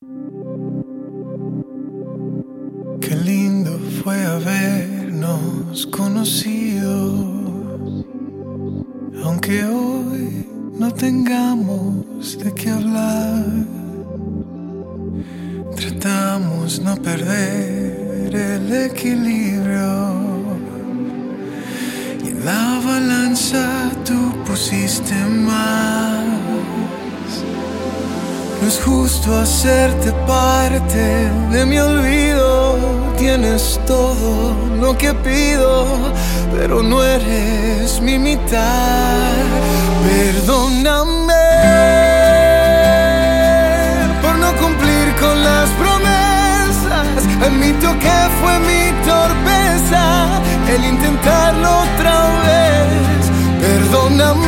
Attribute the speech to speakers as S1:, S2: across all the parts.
S1: Qué lindo fue habernos conocido, aunque hoy no tengamos de qué hablar. Tratamos no perder el equilibrio. Y en la balanza tú pusiste más. Es justo hacerte parte de mi olvido. Tienes todo lo que pido, pero no eres mi mitad. Perdóname por no cumplir con las promesas. Admito que fue mi torpeza el intentarlo otra vez. Perdóname.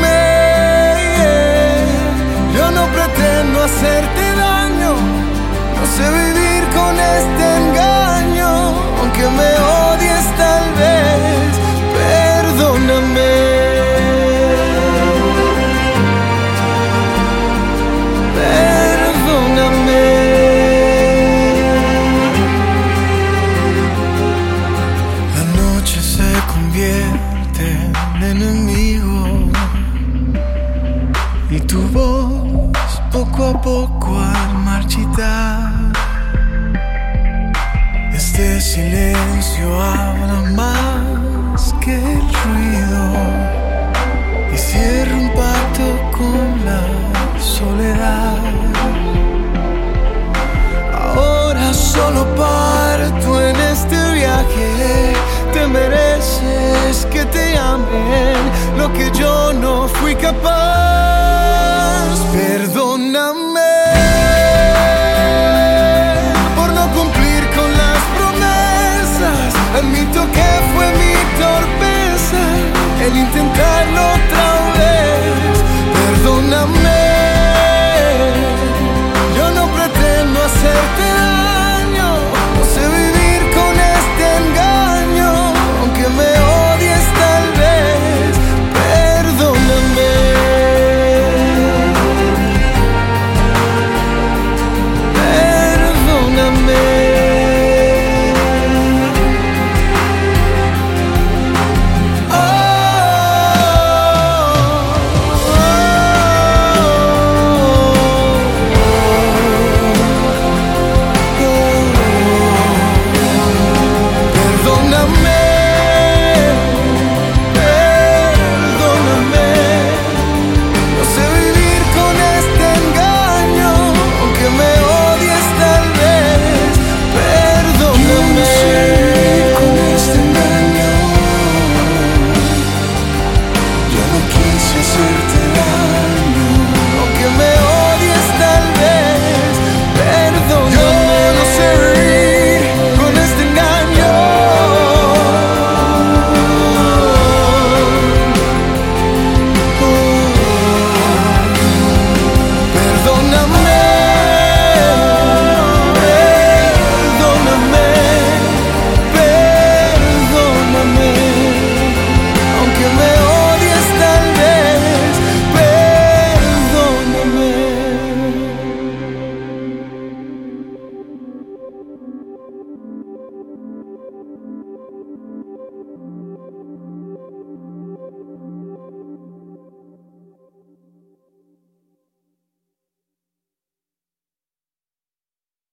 S1: Hacerte daño, no sé vivir con este engaño, aunque me odies tal vez, perdóname. Perdóname. La noche se convierte en enemigo y tu voz poco a poco al marchitar. Este silencio habla más que el ruido y cierra un pacto con la soledad. Ahora solo parto en este viaje. Te mereces que te amen lo que yo no fui capaz.